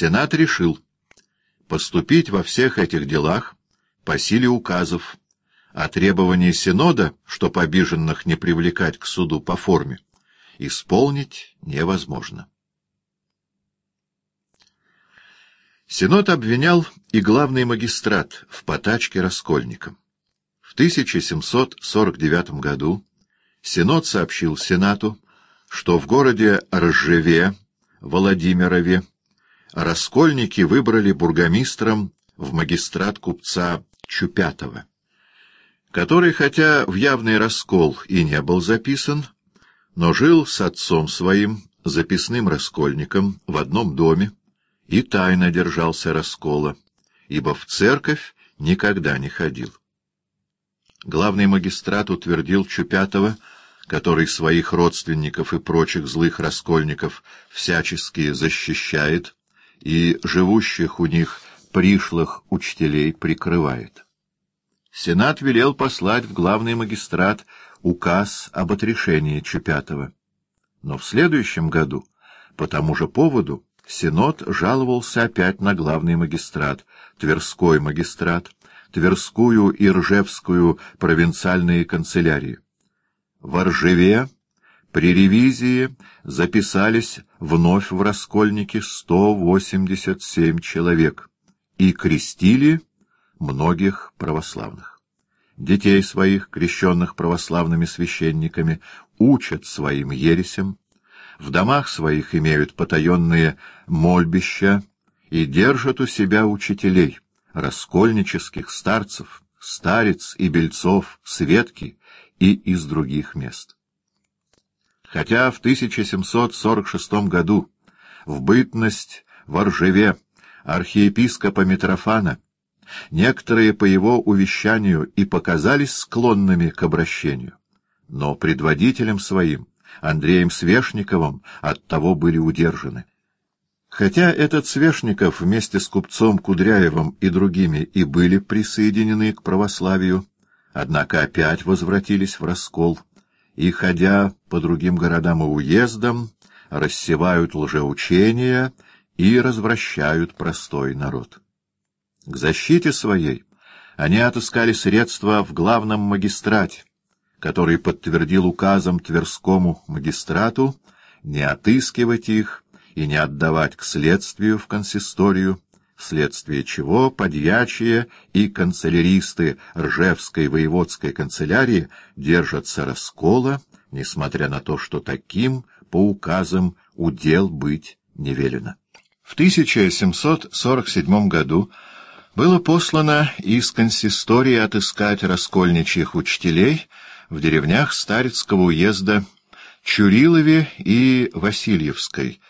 Сенат решил поступить во всех этих делах по силе указов, а требования Синода, чтоб обиженных не привлекать к суду по форме, исполнить невозможно. Синод обвинял и главный магистрат в потачке раскольникам. В 1749 году Синод сообщил Сенату, что в городе Ржеве, Владимирове, раскольники выбрали бургомистром в магистрат купца Чупятова, который, хотя в явный раскол и не был записан, но жил с отцом своим, записным раскольником, в одном доме, и тайно держался раскола, ибо в церковь никогда не ходил. Главный магистрат утвердил Чупятова, который своих родственников и прочих злых раскольников всячески защищает и живущих у них пришлых учителей прикрывает. Сенат велел послать в главный магистрат указ об отрешении Чупятова. Но в следующем году, по тому же поводу, Синод жаловался опять на главный магистрат, Тверской магистрат, Тверскую и Ржевскую провинциальные канцелярии. В Ржеве при ревизии записались вновь в Раскольники 187 человек и крестили многих православных. Детей своих, крещенных православными священниками, учат своим ересям, в домах своих имеют потаенные мольбища и держат у себя учителей, раскольнических старцев, старец и бельцов, светки и из других мест. Хотя в 1746 году в бытность в Ржеве архиепископа Митрофана некоторые по его увещанию и показались склонными к обращению, но предводителем своим Андреем Свешниковым оттого были удержаны. Хотя этот Свешников вместе с купцом Кудряевым и другими и были присоединены к православию, однако опять возвратились в раскол и, ходя по другим городам и уездам, рассевают лжеучения и развращают простой народ. К защите своей они отыскали средства в главном магистрате, который подтвердил указом Тверскому магистрату не отыскивать их и не отдавать к следствию в консисторию, вследствие чего подьячие и канцеляристы Ржевской воеводской канцелярии держатся раскола, несмотря на то, что таким по указам удел быть не велено. В 1747 году было послано из консистории отыскать раскольничьих учителей в деревнях Старицкого уезда Чурилове и Васильевской,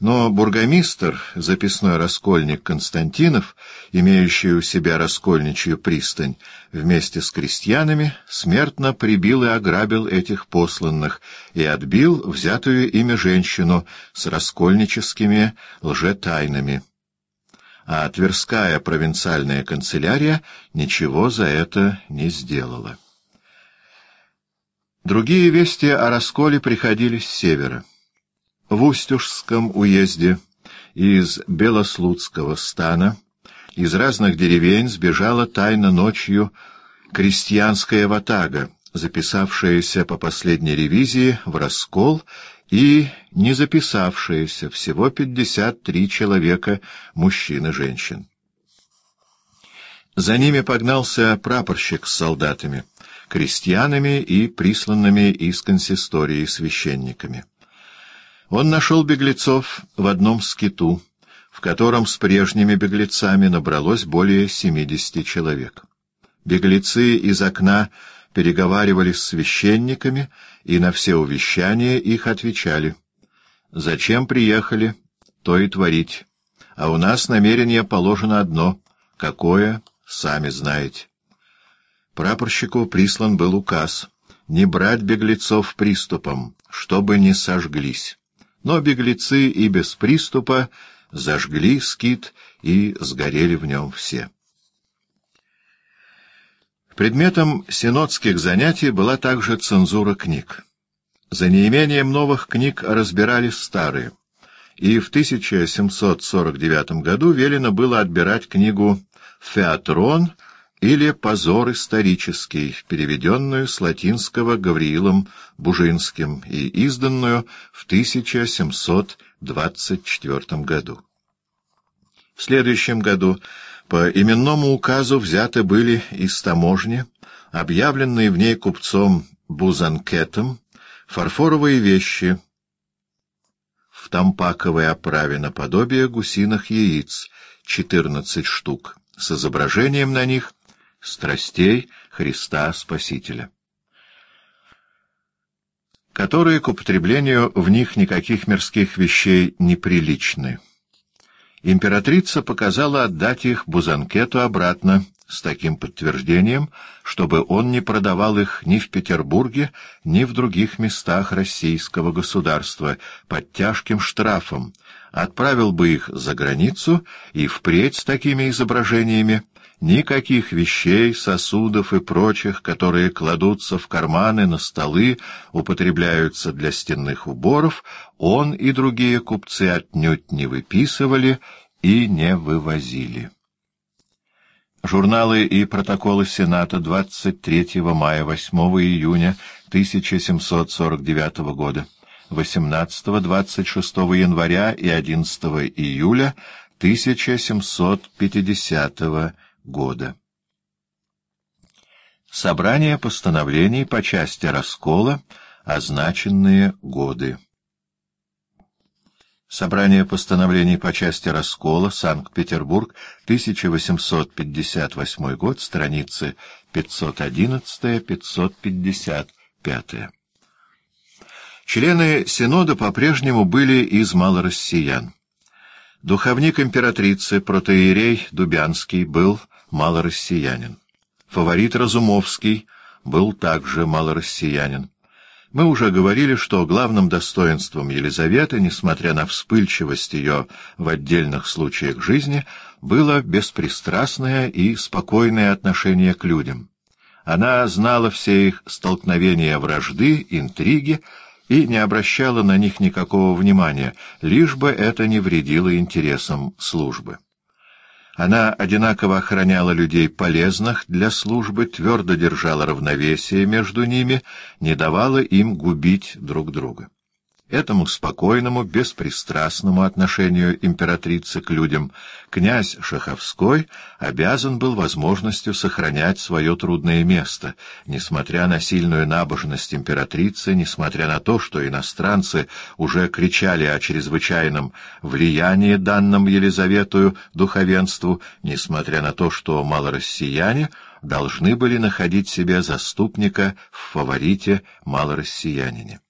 но бургомистр, записной раскольник Константинов, имеющий у себя раскольничью пристань, вместе с крестьянами, смертно прибил и ограбил этих посланных и отбил взятую ими женщину с раскольническими лжетайнами. А Тверская провинциальная канцелярия ничего за это не сделала. Другие вести о расколе приходили с севера. В Устюжском уезде из Белослудского стана из разных деревень сбежала тайно ночью крестьянская ватага, записавшаяся по последней ревизии в раскол и не записавшаяся, всего 53 человека, мужчин и женщин. За ними погнался прапорщик с солдатами — крестьянами и присланными из консистории священниками. Он нашел беглецов в одном скиту, в котором с прежними беглецами набралось более семидесяти человек. Беглецы из окна переговаривались с священниками и на все увещания их отвечали. «Зачем приехали, то и творить. А у нас намерение положено одно. Какое, сами знаете». Прапорщику прислан был указ не брать беглецов приступом, чтобы не сожглись. Но беглецы и без приступа зажгли скит и сгорели в нем все. Предметом синодских занятий была также цензура книг. За неимением новых книг разбирали старые, и в 1749 году велено было отбирать книгу «Феатрон» или «Позор исторический», переведенную с латинского Гавриилом Бужинским и изданную в 1724 году. В следующем году по именному указу взяты были из таможни, объявленные в ней купцом Бузанкетом, фарфоровые вещи в тампаковой оправе наподобие гусиных яиц, 14 штук, с изображением на них страстей Христа Спасителя, которые к употреблению в них никаких мирских вещей неприличны. Императрица показала отдать их Бузанкету обратно с таким подтверждением, чтобы он не продавал их ни в Петербурге, ни в других местах российского государства под тяжким штрафом, отправил бы их за границу и впредь с такими изображениями Никаких вещей, сосудов и прочих, которые кладутся в карманы, на столы, употребляются для стенных уборов, он и другие купцы отнюдь не выписывали и не вывозили. Журналы и протоколы Сената 23 мая 8 июня 1749 года, 18-26 января и 11 июля 1750 года. Собрание постановлений по части раскола, означенные годы. Собрание постановлений по части раскола, Санкт-Петербург, 1858 год, страницы 511-555. Члены Синода по-прежнему были из малороссиян. Духовник императрицы, протоиерей Дубянский, был малороссиянин. Фаворит Разумовский был также малороссиянин. Мы уже говорили, что главным достоинством Елизаветы, несмотря на вспыльчивость ее в отдельных случаях жизни, было беспристрастное и спокойное отношение к людям. Она знала все их столкновения вражды, интриги, и не обращала на них никакого внимания, лишь бы это не вредило интересам службы. Она одинаково охраняла людей полезных для службы, твердо держала равновесие между ними, не давала им губить друг друга. Этому спокойному, беспристрастному отношению императрицы к людям князь Шаховской обязан был возможностью сохранять свое трудное место, несмотря на сильную набожность императрицы, несмотря на то, что иностранцы уже кричали о чрезвычайном влиянии данном Елизаветую духовенству, несмотря на то, что малороссияне должны были находить себе заступника в фаворите малороссиянине.